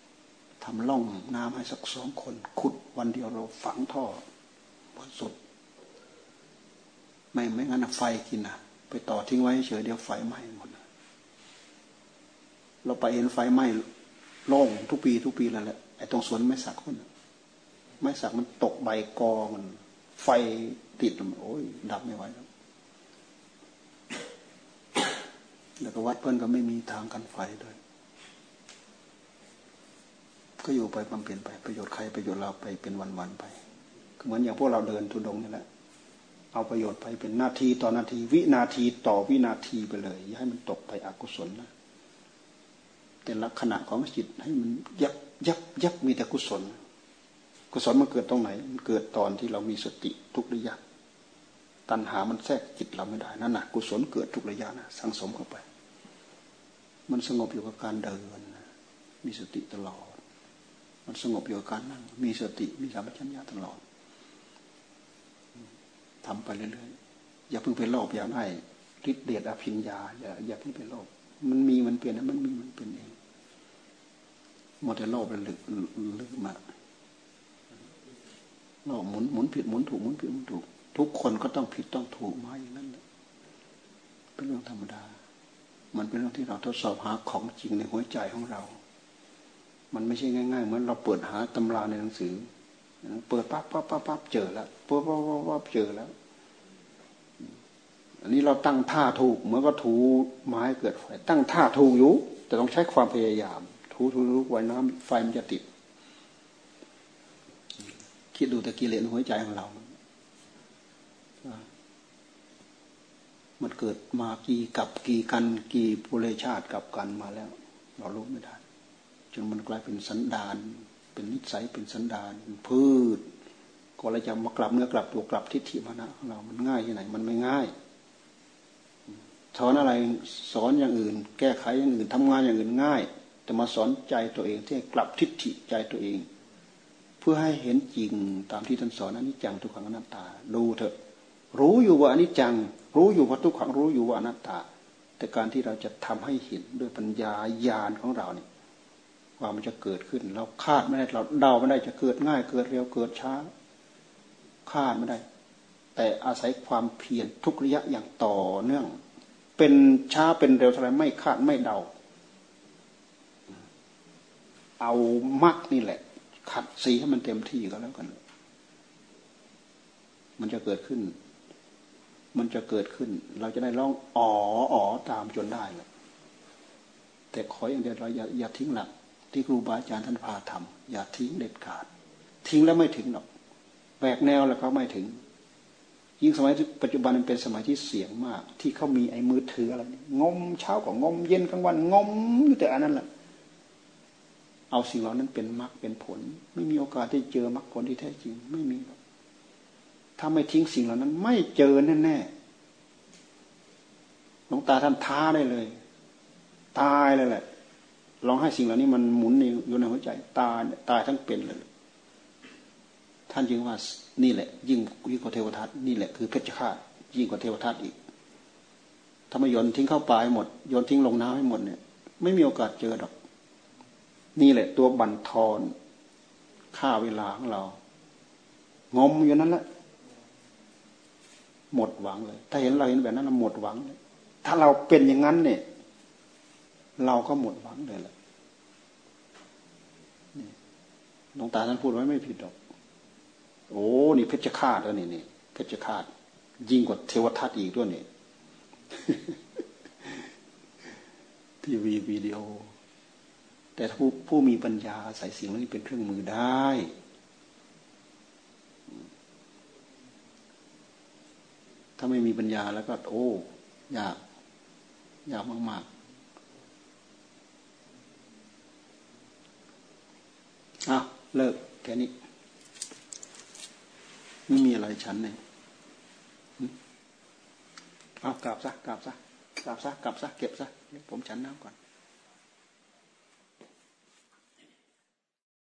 ำทำล่องน้ำให้สักสองคน ขุดวันเดียวเราฝังท่อวันสุด ไม่ไม่งั้นไฟกินนะไปต่อทิ้งไว้เฉยเดียวไฟไหม้หมด เราไปเห็นไฟไหม้โล่งทุกปีทุกปีแล้วแหละไอ้ตรงสวนไม้สักคนไม้สักมันตกใบกอมันไฟติดมันโอ้ยดับไม่ไหวแล้วแล้วก็วัดเพื่อนก็ไม่มีทางกันไฟด้วย ก็อยู่ไปบำเพ็ญไปประโยชน์ใครประโยชน์เราไปเป็นวันๆไปเหมือนอย่างพวกเราเดินทุดงนี่แหละ เอาประโยชน์ไปเป็นนาทีต่อนาที วินาทีต่อวินาทีไปเลย อย่าให้มันตกไปอกุศลนะ แต่ลักษณะของจิตให้มันยับยับยับมีแต่กุศล กุศลมันเกิดตรงไหน มันเกิดตอนที่เรามีสติทุกระยะ ตัณหามันแทรกจิตเราไม่ได้นั่นนะกุศลเกิดทุกระยะนะสังสมเข้าไป มันสงบอยู่กับการเดินมีสติตลอด มันสงบอยู่กับการนั่ง มีสติมีสัมปชัญญะตลอดทำไปเรื่อยๆอย่าเพิ่งไปโลภอย่าได้ฤทธิ์เดชอภิญญาอย่าอย่าเพิ่งไปโลภมันมีมันเปลี่ยนมันมีมันเป็นเอง หมดแต่โลภไปลึกลึกมาโลภหมุนหมุนผิดหมุนถูกหมุนผิดหมุนถูก ทุกคนก็ต้องผิดต้องถูกมาอย่างนั้นเป็นเรื่องธรรมดา มันเป็นเรื่องที่เราทดสอบหาของจริงในหัวใจของเรา มันไม่ใช่ง่ายๆเหมือนเราเปิดหาตำราในหนังสือ เปิดปั๊บปั๊บปั๊บปั๊บเจอแล้วปั๊บปั๊บปั๊บปั๊บเจอแล้วอันนี้เราตั้งท่าถูกเหมือนก็ถูไม้เกิดไฟตั้งท่าถูกอยู่ แต่ต้องใช้ความพยายาม ถูถูถูไว้น้ำไฟมันจะติด คิดดูตะกี้เลนหัวใจของเรา มันเกิดมากี่กับกี่กันกี่ปุเรชาติกับกันมาแล้ว เรารู้ไม่ได้จนมันกลายเป็นสันดาน เป็นนิสัยเป็นสันดานพืชก็เราจะมากลับเนื้อกลับตัวกลับทิฏฐิมานะของเรา มันง่ายที่ไหน มันไม่ง่ายสอนอะไรสอนอย่างอื่น แก้ไขอย่างอื่นทำงานอย่างอื่นง่าย แต่มาสอนใจตัวเองที่กลับทิฏฐิใจตัวเอง เพื่อให้เห็นจริงตามที่ท่านสอนอนิจจังทุกขังอนัตตา ดูเถอะ รู้อยู่ว่าอนิจจัง รู้อยู่ว่าทุกขังรู้อยู่ว่าอนัตตา แต่การที่เราจะทำให้เห็นด้วยปัญญาญาณของเราเนี่ยความมันจะเกิดขึ้น เราคาดไม่ได้เราเดาไม่ได้จะเกิดง่ายเกิดเร็วเกิดช้า คาดไม่ได้ แต่อาศัยความเพียรทุกระยะอย่างต่อเนื่อง เป็นช้าเป็นเร็วเท่าไรไม่คาดไม่เดา เอามักนี่แหละ ขัดสีให้มันเต็มที่ก็แล้วกัน มันจะเกิดขึ้น มันจะเกิดขึ้น เราจะได้ร้องอ๋ออ๋อตามจนได้แหละแต่ขออย่างเดียวเราอย่าอย่าทิ้งหลัก ที่ครูบาอาจารย์ท่านพาทำอย่าทิ้งเด็ดขาด ทิ้งแล้วไม่ถึงหรอกแบกแนวแล้วก็ไม่ถึง ยิ่งสมัยปัจจุบันมันเป็นสมัยที่เสียงมาก ที่เขามีไอ้มือถืออะไรงมเช้าก็งมเย็นกลางวันงมอยู่แต่อันนั้นแหละ เอาสิ่งเหล่านั้นเป็นมรรคเป็นผล ไม่มีโอกาสที่เจอมรรคผลที่แท้จริงไม่มีถ้าไม่ทิ้งสิ่งเหล่านั้น ไม่เจอแน่แน่หลวงตาท่านท้าได้เลย ตายเลยแหละลองให้สิ่งเหล่านี้มันหมุนอยู่ในหัวใจ ตายตายทั้งเป็นเลย ท่านจึงว่านี่แหละ ยิ่งยิ่งกว่าเทวทัตนี่แหละคือเพชฌฆาตยิ่งกว่าเทวทัตอีกถ้าไม่โยนทิ้งเข้าป่าให้หมดโยนทิ้งลงน้ำให้หมดเนี่ย ไม่มีโอกาสเจอดอก นี่แหละ ตัวบันทอนค่าเวลาของเรา งมอยู่นั้นแหละหมดหวังเลย ถ้าเห็นเราเห็นแบบนั้นเราหมดหวังเลย ถ้าเราเป็นอย่างนั้นเนี่ย เราก็หมดหวังเลยแหละหลวงตาท่านพูดไว้ไม่ผิดหรอก โอ้ นี่เพชฌฆาตแล้วนี่นี่เพชฌฆาตยิ่งกว่าเทวทัตอีกด้วยนี่ทีวีวิดีโอ แต่ผู้ผู้มีปัญญาใส่สิ่งนี้เป็นเครื่องมือได้ ถ้าไม่มีปัญญาแล้วก็โอ้ยากยากมากๆอ้าเลิกแค่นี้ ไม่มีอะไรฉันเลยเอากลับซะกลับซะกลับซะกลับซะเก็บซะผมฉันน้ำก่อน